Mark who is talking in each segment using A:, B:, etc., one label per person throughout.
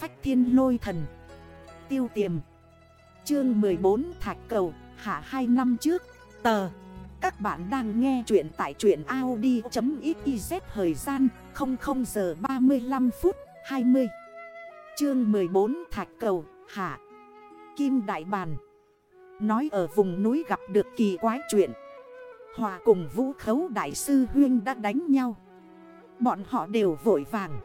A: phách thiên lôi thần. Tiêu tiềm. Chương 14 Thạch Cầu. Hạ 2 năm trước. Tờ. Các bạn đang nghe chuyện tại chuyện Audi.xyz Thời gian 00 giờ 35 phút 20 Chương 14 Thạch Cầu. Hạ. Kim Đại Bàn. Nói ở vùng núi gặp được kỳ quái chuyện. Hòa cùng vũ khấu đại sư Huyên đã đánh nhau. Bọn họ đều vội vàng.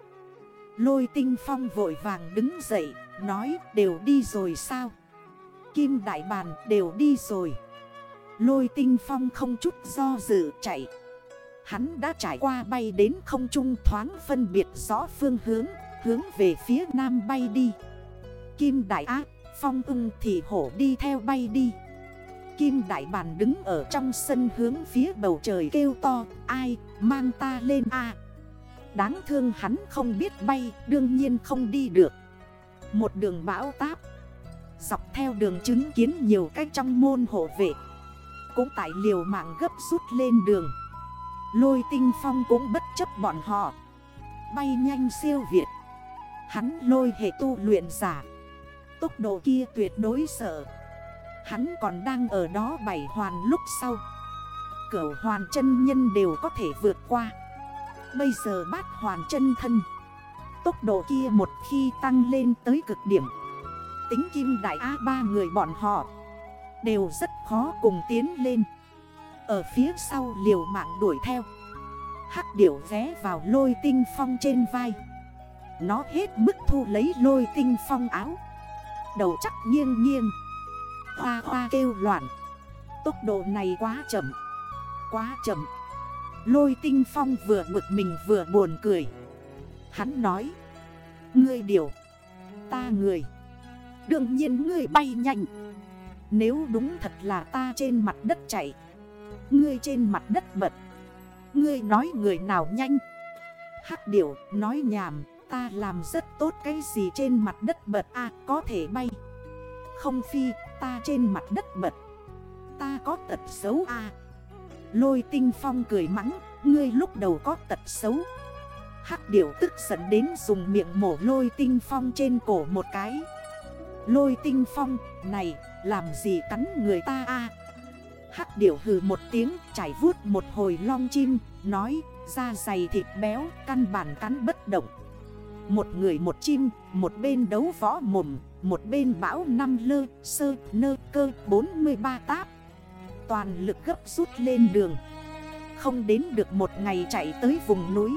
A: Lôi tinh phong vội vàng đứng dậy, Nói, đều đi rồi sao? Kim đại bàn đều đi rồi. Lôi tinh phong không chút do dự chạy. Hắn đã trải qua bay đến không trung thoáng phân biệt rõ phương hướng Hướng về phía nam bay đi. Kim đại ác phong ưng thì hổ đi theo bay đi. Kim đại bàn đứng ở trong sân hướng phía bầu trời kêu to, Ai, mang ta lên a. Đáng thương hắn không biết bay, Đương nhiên không đi được. Một đường bão táp. Dọc theo đường chứng kiến nhiều cách trong môn hộ vệ. Cũng tại liều mạng gấp rút lên đường. Lôi tinh phong cũng bất chấp bọn họ. Bay nhanh siêu việt. Hắn lôi hệ tu luyện giả. Tốc độ kia tuyệt đối sợ. Hắn còn đang ở đó bảy hoàn lúc sau. Cửu hoàn chân nhân đều có thể vượt qua. Bây giờ bát hoàn chân thân. Tốc độ kia một khi tăng lên tới cực điểm. Tính kim đại A ba người bọn họ Đều rất khó cùng tiến lên. Ở phía sau liều mạng đuổi theo. Hắc điểu ghé vào lôi tinh phong trên vai. Nó hết mức thu lấy lôi tinh phong áo. Đầu chắc nghiêng nghiêng. Hoa hoa kêu loạn. Tốc độ này quá chậm. Quá chậm. Lôi tinh phong vừa bực mình vừa buồn cười. Hắn nói, Ngươi điều Ta người, Đương nhiên ngươi bay nhanh. Nếu đúng thật là ta trên mặt đất chạy, Ngươi trên mặt đất bật, Ngươi nói người nào nhanh? Hắc điểu nói nhảm Ta làm rất tốt cái gì trên mặt đất bật? À có thể bay. Không phi, ta trên mặt đất bật. Ta có tật xấu à Lôi tinh phong cười mắng, Ngươi lúc đầu có tật xấu. Hắc điểu tức giận đến dùng miệng mổ lôi tinh phong trên cổ một cái. Lôi tinh phong, này, làm gì cắn người ta a? Hắc điểu hừ một tiếng chảy vuốt một hồi long chim, Nói, da dày thịt béo, căn bản cắn bất động. Một người một chim, một bên đấu võ mồm, Một bên bão năm lơ, sơ, nơ, cơ 43 táp. Toàn lực gấp rút lên đường. Không đến được một ngày chạy tới vùng núi.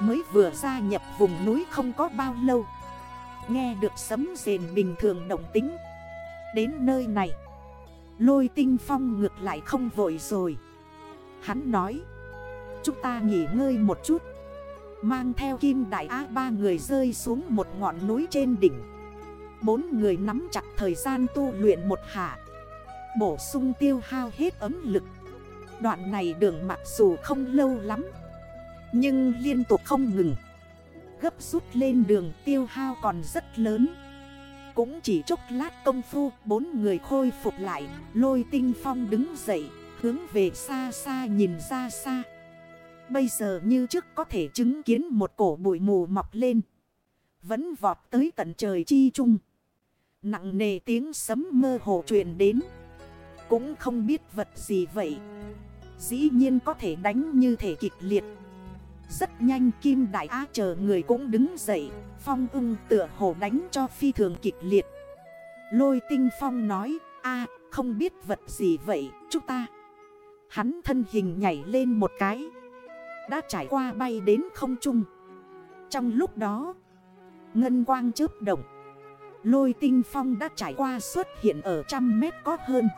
A: Mới vừa gia nhập vùng núi không có bao lâu. Nghe được sấm rền bình thường động tính. Đến nơi này, Lôi tinh phong ngược lại không vội rồi. Hắn nói, Chúng ta nghỉ ngơi một chút. Mang theo kim đại á ba người rơi xuống một ngọn núi trên đỉnh. Bốn người nắm chặt thời gian tu luyện một hạ. Bổ sung tiêu hao hết ấm lực. Đoạn này đường mặc dù không lâu lắm, Nhưng liên tục không ngừng. Gấp rút lên đường tiêu hao còn rất lớn. Cũng chỉ chốc lát công phu, Bốn người khôi phục lại, Lôi tinh phong đứng dậy, Hướng về xa xa nhìn ra xa. Bây giờ như trước có thể chứng kiến một cổ bụi mù mọc lên. Vẫn vọt tới tận trời chi chung. Nặng nề tiếng sấm mơ hồ truyền đến cũng không biết vật gì vậy. Dĩ nhiên có thể đánh như thể kịch liệt. Rất nhanh Kim Đại Á chờ người cũng đứng dậy, Phong ưng tựa hồ đánh cho phi thường kịch liệt. Lôi tinh phong nói, a, không biết vật gì vậy, chúng ta. Hắn thân hình nhảy lên một cái. Đã trải qua bay đến không trung. Trong lúc đó, Ngân quang chớp động. Lôi tinh phong đã trải qua xuất hiện ở trăm mét có hơn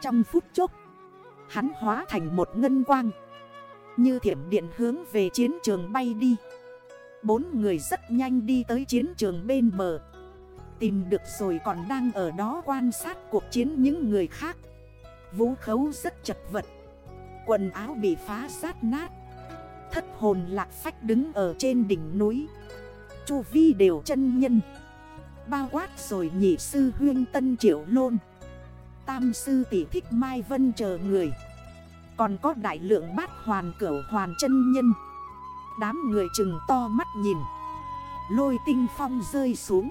A: trong phút chốc, Hắn hóa thành một ngân quang. Như thiểm điện hướng về chiến trường bay đi. Bốn người rất nhanh đi tới chiến trường bên bờ. Tìm được rồi còn đang ở đó quan sát cuộc chiến những người khác. Vũ khấu rất chật vật. Quần áo bị phá sát nát. Thất hồn lạc phách đứng ở trên đỉnh núi. Chu vi đều chân nhân. Bao quát rồi nhị sư huyên tân triệu lôn. Tam sư tỷ thích Mai Vân chờ người. Còn có đại lượng bát hoàn cửu hoàn chân nhân. Đám người chừng to mắt nhìn. Lôi tinh phong rơi xuống.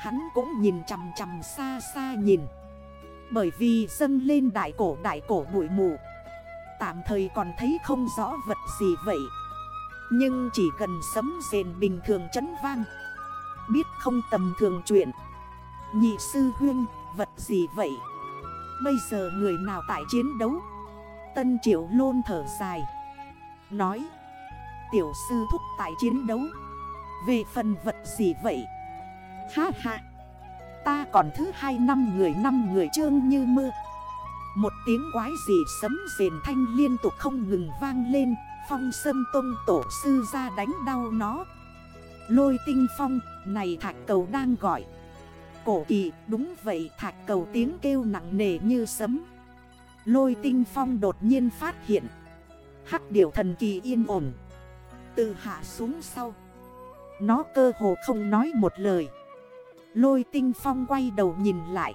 A: Hắn cũng nhìn chằm chằm xa xa nhìn. Bởi vì dâng lên đại cổ đại cổ bụi mù. Tạm thời còn thấy không rõ vật gì vậy. Nhưng chỉ cần sấm rền bình thường chấn vang. Biết không tầm thường chuyện. Nhị sư huyên vật gì vậy? Bây giờ người nào tại chiến đấu? Tân triệu lôn thở dài. Nói, Tiểu sư thúc tại chiến đấu. Về phần vật gì vậy? Ha ha. Ta còn thứ hai năm người năm người trương như mưa. Một tiếng quái gì sấm rền thanh liên tục không ngừng vang lên. Phong sâm tông tổ sư ra đánh đau nó. Lôi tinh phong, Này thạch cầu đang gọi. Cổ kỳ, đúng vậy, thạch cầu tiếng kêu nặng nề như sấm. Lôi tinh phong đột nhiên phát hiện. Hắc điểu thần kỳ yên ổn. Từ hạ xuống sau. Nó cơ hồ không nói một lời. Lôi tinh phong quay đầu nhìn lại.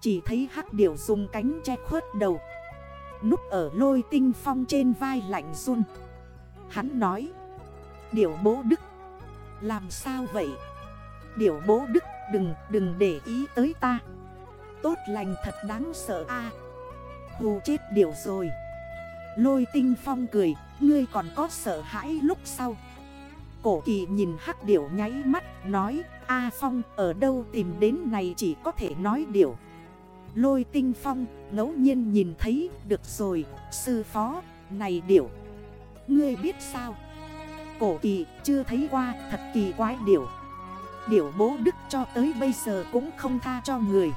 A: Chỉ thấy hắc điểu dùng cánh che khuất đầu. Núp ở lôi tinh phong trên vai lạnh run. Hắn nói, Điểu bố đức, Làm sao vậy? Điểu bố đức đừng đừng để ý tới ta. Tốt lành thật đáng sợ a. Hù chết điểu rồi. Lôi tinh phong cười, Ngươi còn có sợ hãi lúc sau. Cổ kỳ nhìn hắc điểu nháy mắt, Nói, A Phong, ở đâu tìm đến này chỉ có thể nói điều Lôi tinh phong ngẫu nhiên nhìn thấy, Được rồi, sư phó, này điểu. Ngươi biết sao? Cổ kỳ chưa thấy qua, thật kỳ quái điểu. Điểu bố đức cho tới bây giờ cũng không tha cho người.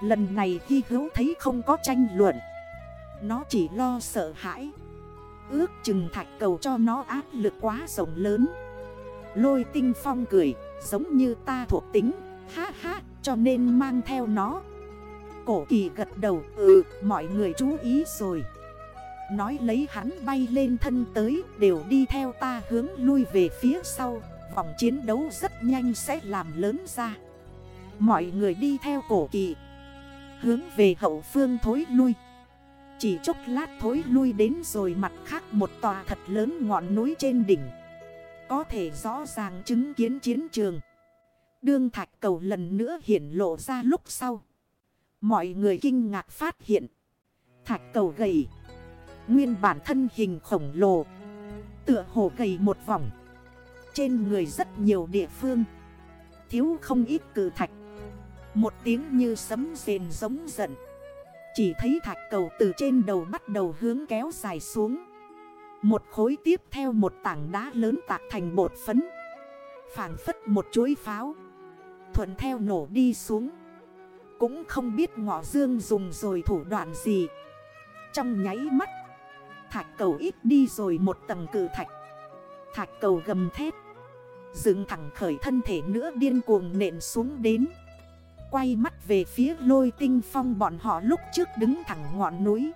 A: Lần này khi hữu thấy không có tranh luận. Nó chỉ lo sợ hãi. Ước chừng thạch cầu cho nó áp lực quá rộng lớn. Lôi tinh phong cười, Giống như ta thuộc tính. Ha ha, cho nên mang theo nó. Cổ kỳ gật đầu Ừ mọi người chú ý rồi. Nói lấy hắn bay lên thân tới, Đều đi theo ta hướng lui về phía sau. Vòng chiến đấu rất nhanh sẽ làm lớn ra Mọi người đi theo cổ kỳ Hướng về hậu phương thối lui Chỉ chốc lát thối lui đến rồi mặt khác một tòa thật lớn ngọn núi trên đỉnh có thể rõ ràng chứng kiến chiến trường. Đương thạch cầu lần nữa hiển lộ ra lúc sau. Mọi người kinh ngạc phát hiện. Thạch cầu gầy. Nguyên bản thân hình khổng lồ. Tựa hồ gầy một vòng. Trên người rất nhiều địa phương. Thiếu không ít cử thạch. Một tiếng như sấm rền giống giận. Chỉ thấy thạch cầu từ trên đầu bắt đầu hướng kéo dài xuống. Một khối tiếp theo một tảng đá lớn tạc thành bột phấn Phản phất một chuối pháo Thuận theo nổ đi xuống Cũng không biết ngọ dương dùng rồi thủ đoạn gì Trong nháy mắt, Thạch cầu ít đi rồi một tầng cử thạch Thạch cầu gầm thét Dựng thẳng khởi thân thể nữa điên cuồng nện xuống đến. Quay mắt về phía lôi tinh phong bọn họ lúc trước đứng thẳng ngọn núi.